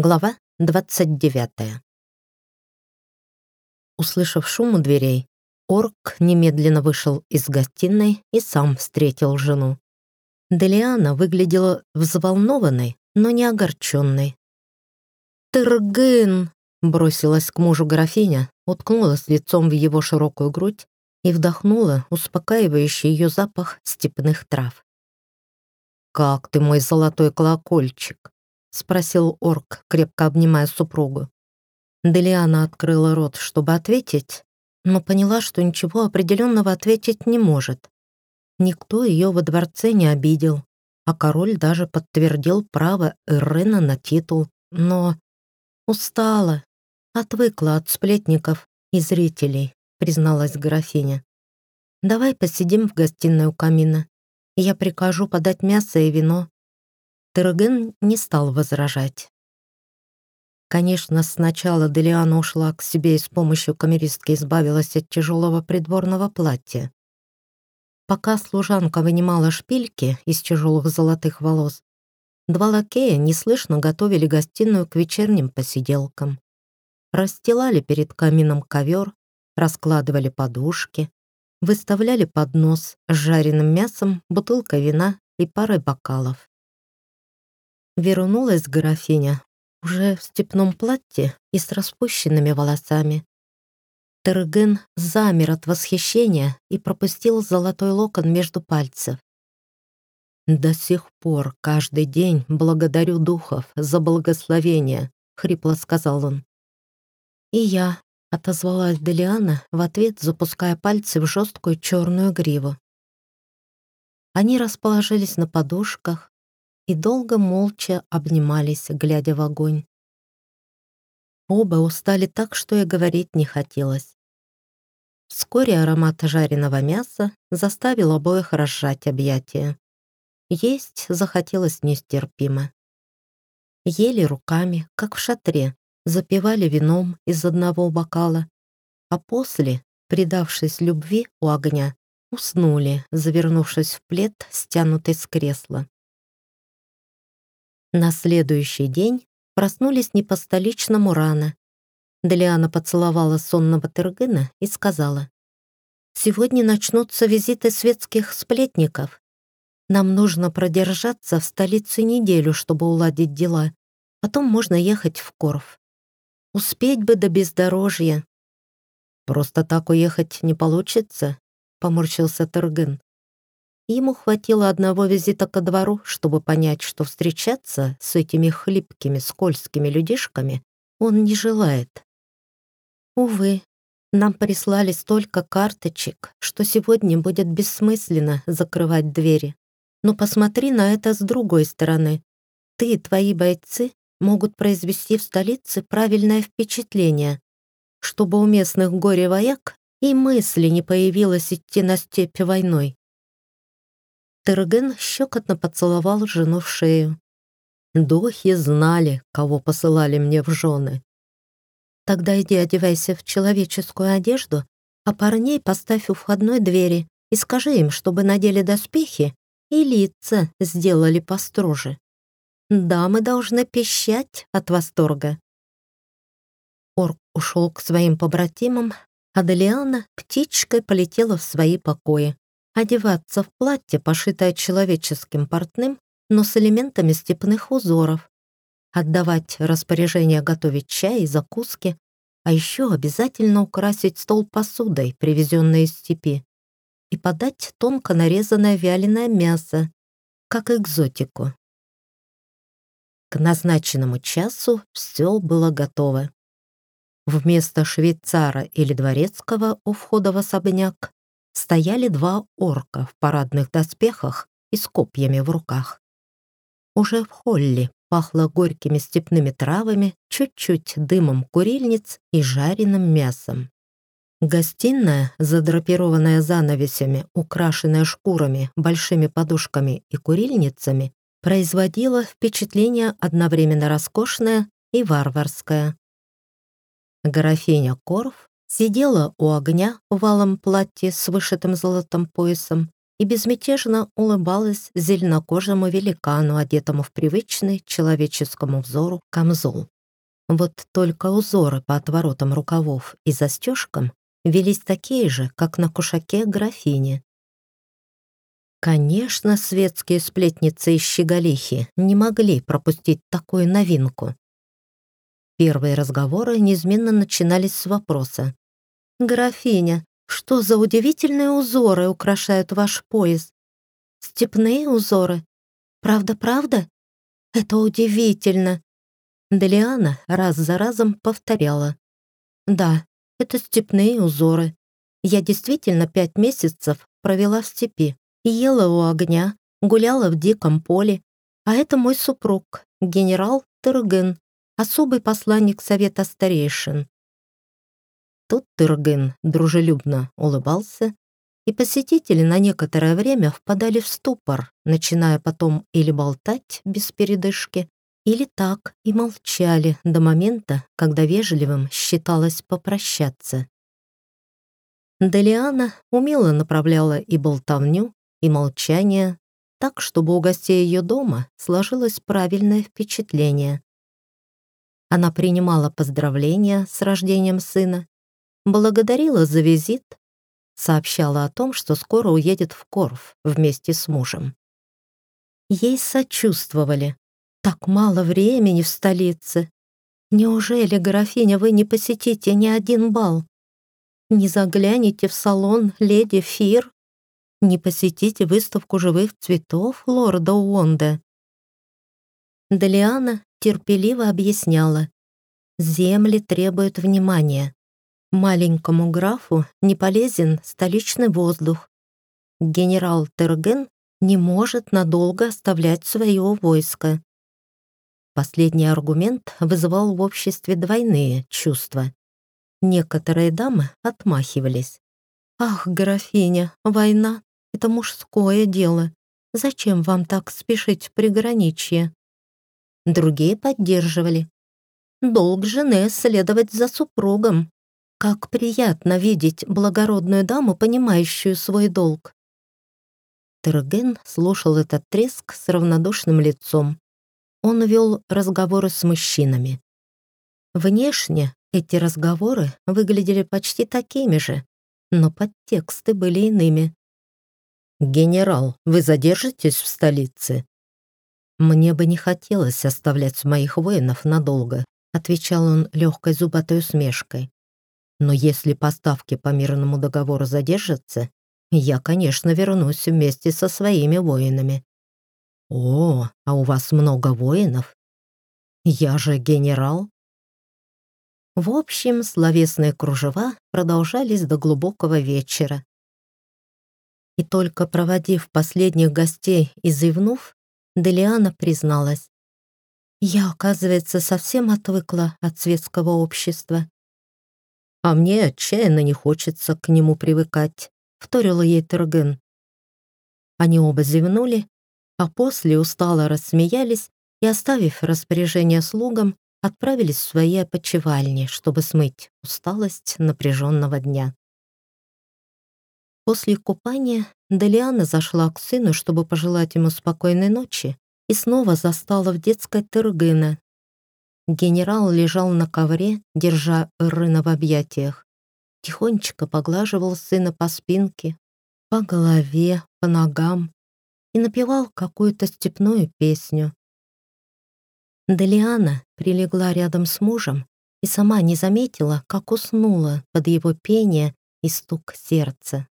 Глава 29. Услышав шум у дверей, орк немедленно вышел из гостиной и сам встретил жену. Делиана выглядела взволнованной, но не огорченной. «Тыргын!» — бросилась к мужу графиня, уткнулась лицом в его широкую грудь и вдохнула успокаивающий ее запах степных трав. «Как ты, мой золотой колокольчик!» — спросил орк, крепко обнимая супругу. Делиана открыла рот, чтобы ответить, но поняла, что ничего определенного ответить не может. Никто ее во дворце не обидел, а король даже подтвердил право Эрена на титул, но устала, отвыкла от сплетников и зрителей, призналась графиня. «Давай посидим в гостиной у камина, я прикажу подать мясо и вино, Терген не стал возражать. Конечно, сначала Делиана ушла к себе и с помощью камеристки избавилась от тяжелого придворного платья. Пока служанка вынимала шпильки из тяжелых золотых волос, два лакея неслышно готовили гостиную к вечерним посиделкам. Расстилали перед камином ковер, раскладывали подушки, выставляли поднос с жареным мясом, бутылкой вина и парой бокалов. Вернулась графиня уже в степном платье и с распущенными волосами. Терген замер от восхищения и пропустил золотой локон между пальцев. «До сих пор каждый день благодарю духов за благословение», — хрипло сказал он. «И я», — отозвалась Делиана в ответ, запуская пальцы в жесткую черную гриву. Они расположились на подушках, и долго молча обнимались, глядя в огонь. Оба устали так, что и говорить не хотелось. Вскоре аромат жареного мяса заставил обоих разжать объятия. Есть захотелось нестерпимо. Ели руками, как в шатре, запивали вином из одного бокала, а после, предавшись любви у огня, уснули, завернувшись в плед, стянутый с кресла. На следующий день проснулись не по-столичному рано. Делиана поцеловала сонного Тергына и сказала, «Сегодня начнутся визиты светских сплетников. Нам нужно продержаться в столице неделю, чтобы уладить дела. Потом можно ехать в Корф. Успеть бы до бездорожья». «Просто так уехать не получится», — поморщился Тергын. Ему хватило одного визита ко двору, чтобы понять, что встречаться с этими хлипкими, скользкими людишками он не желает. Увы, нам прислали столько карточек, что сегодня будет бессмысленно закрывать двери. Но посмотри на это с другой стороны. Ты и твои бойцы могут произвести в столице правильное впечатление, чтобы у местных горе-вояк и мысли не появилось идти на степь войной. Терген щекотно поцеловал жену в шею. Духи знали, кого посылали мне в жены. Тогда иди одевайся в человеческую одежду, а парней поставь у входной двери и скажи им, чтобы надели доспехи и лица сделали построже. Дамы должны пищать от восторга. Орк ушел к своим побратимам, а Делиана птичкой полетела в свои покои одеваться в платье, пошитое человеческим портным, но с элементами степных узоров, отдавать распоряжение готовить чай и закуски, а еще обязательно украсить стол посудой, привезенной из степи, и подать тонко нарезанное вяленое мясо, как экзотику. К назначенному часу все было готово. Вместо швейцара или дворецкого у входа в особняк стояли два орка в парадных доспехах и с копьями в руках. Уже в холле пахло горькими степными травами, чуть-чуть дымом курильниц и жареным мясом. Гостиная, задрапированная занавесями, украшенная шкурами, большими подушками и курильницами, производила впечатление одновременно роскошное и варварское. Графиня Корф сидела у огня в валом платье с вышитым золотом поясом и безмятежно улыбалась зеленокожему великану, одетому в привычный человеческому взору камзол. Вот только узоры по отворотам рукавов и застежкам велись такие же, как на кушаке графини. Конечно, светские сплетницы и щеголихи не могли пропустить такую новинку. Первые разговоры неизменно начинались с вопроса. «Графиня, что за удивительные узоры украшают ваш пояс? Степные узоры? Правда-правда? Это удивительно!» Делиана раз за разом повторяла. «Да, это степные узоры. Я действительно пять месяцев провела в степи. Ела у огня, гуляла в диком поле. А это мой супруг, генерал Тырген, особый посланник Совета Старейшин. Тут Тырген дружелюбно улыбался, и посетители на некоторое время впадали в ступор, начиная потом или болтать без передышки, или так и молчали до момента, когда вежливым считалось попрощаться. Делиана умело направляла и болтовню, и молчание, так, чтобы у гостей ее дома сложилось правильное впечатление. Она принимала поздравления с рождением сына, благодарила за визит, сообщала о том, что скоро уедет в Корф вместе с мужем. Ей сочувствовали. Так мало времени в столице. Неужели, графиня, вы не посетите ни один бал? Не заглянете в салон леди Фир? Не посетите выставку живых цветов лорда Уонда? Делиана терпеливо объясняла. Земли требуют внимания. Маленькому графу не полезен столичный воздух. Генерал Терген не может надолго оставлять свое войско. Последний аргумент вызывал в обществе двойные чувства. Некоторые дамы отмахивались. «Ах, графиня, война — это мужское дело. Зачем вам так спешить в приграничье?» Другие поддерживали. Долг жены следовать за супругом. Как приятно видеть благородную даму, понимающую свой долг. Терген слушал этот треск с равнодушным лицом. Он вел разговоры с мужчинами. Внешне эти разговоры выглядели почти такими же, но подтексты были иными. «Генерал, вы задержитесь в столице?» «Мне бы не хотелось оставлять моих воинов надолго», отвечал он легкой зубатой усмешкой. «Но если поставки по мирному договору задержатся, я, конечно, вернусь вместе со своими воинами». «О, а у вас много воинов?» «Я же генерал». В общем, словесные кружева продолжались до глубокого вечера. И только проводив последних гостей и зевнув, Делиана призналась. «Я, оказывается, совсем отвыкла от светского общества. А мне отчаянно не хочется к нему привыкать», — вторила ей Терген. Они оба зевнули, а после устало рассмеялись и, оставив распоряжение слугам, отправились в свои опочивальни, чтобы смыть усталость напряженного дня. После купания Делиана зашла к сыну, чтобы пожелать ему спокойной ночи, и снова застала в детской Тыргына. Генерал лежал на ковре, держа Рына в объятиях. Тихонечко поглаживал сына по спинке, по голове, по ногам и напевал какую-то степную песню. Делиана прилегла рядом с мужем и сама не заметила, как уснула под его пение и стук сердца.